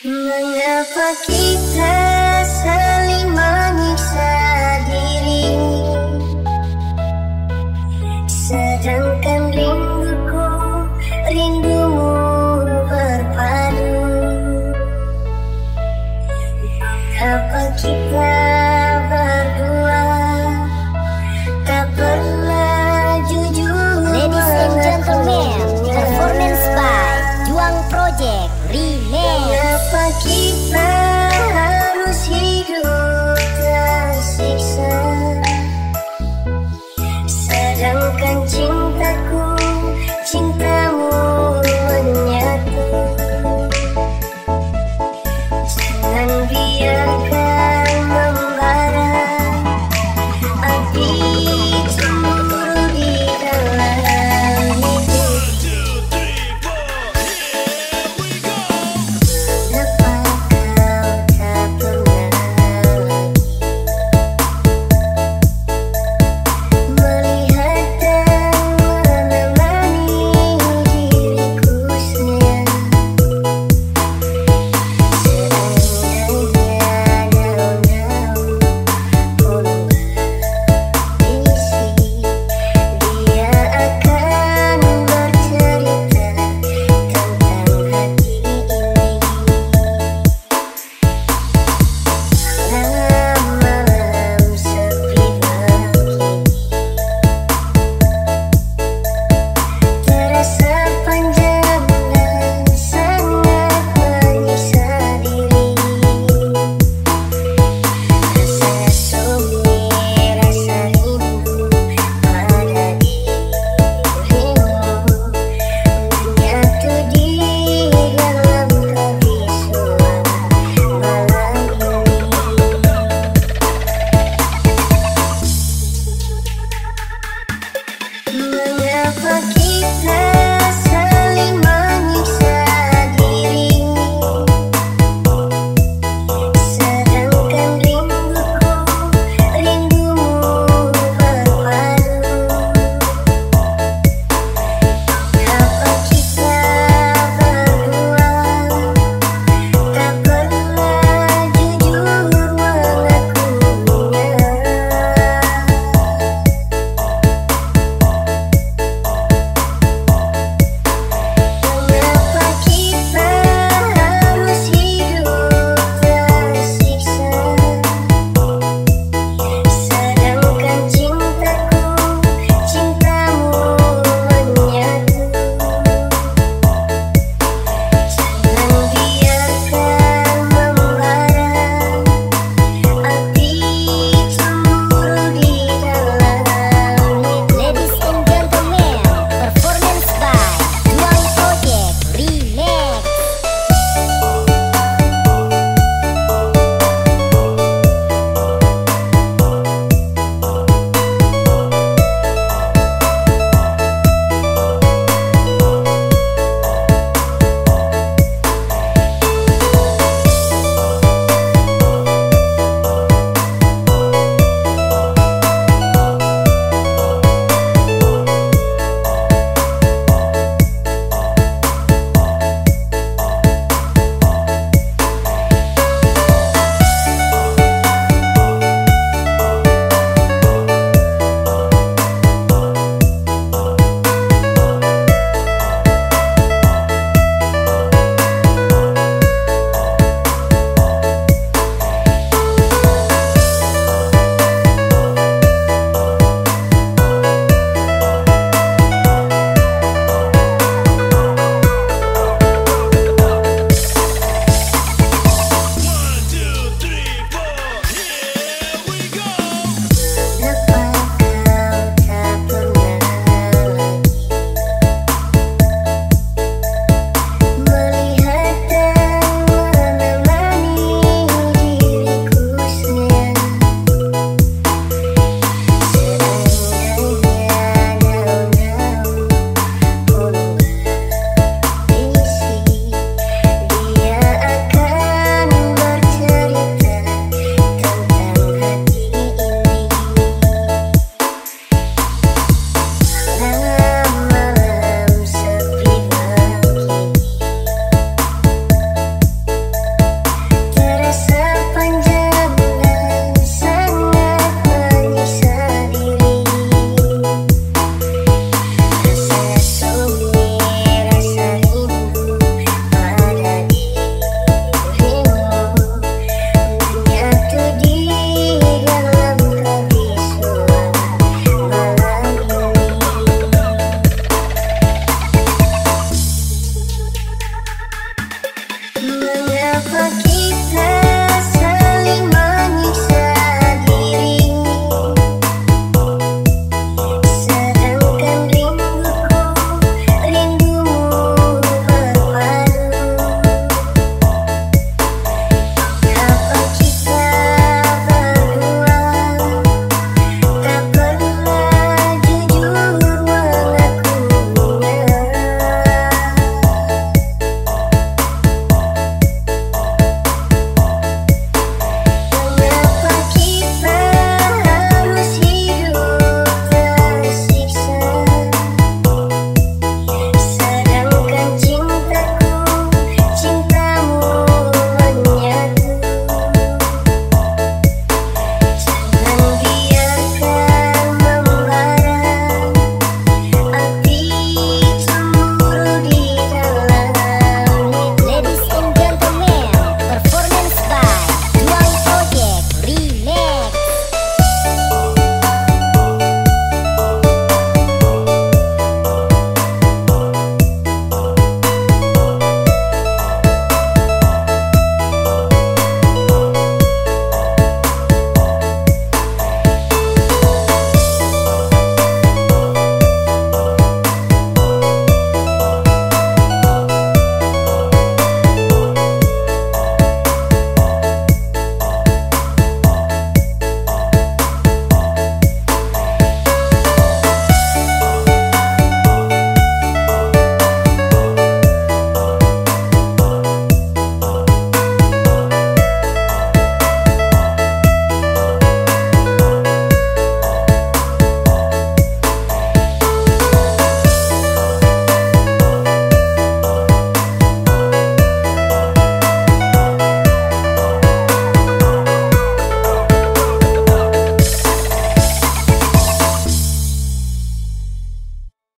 Mengapa kita Jack Remix. I'll keep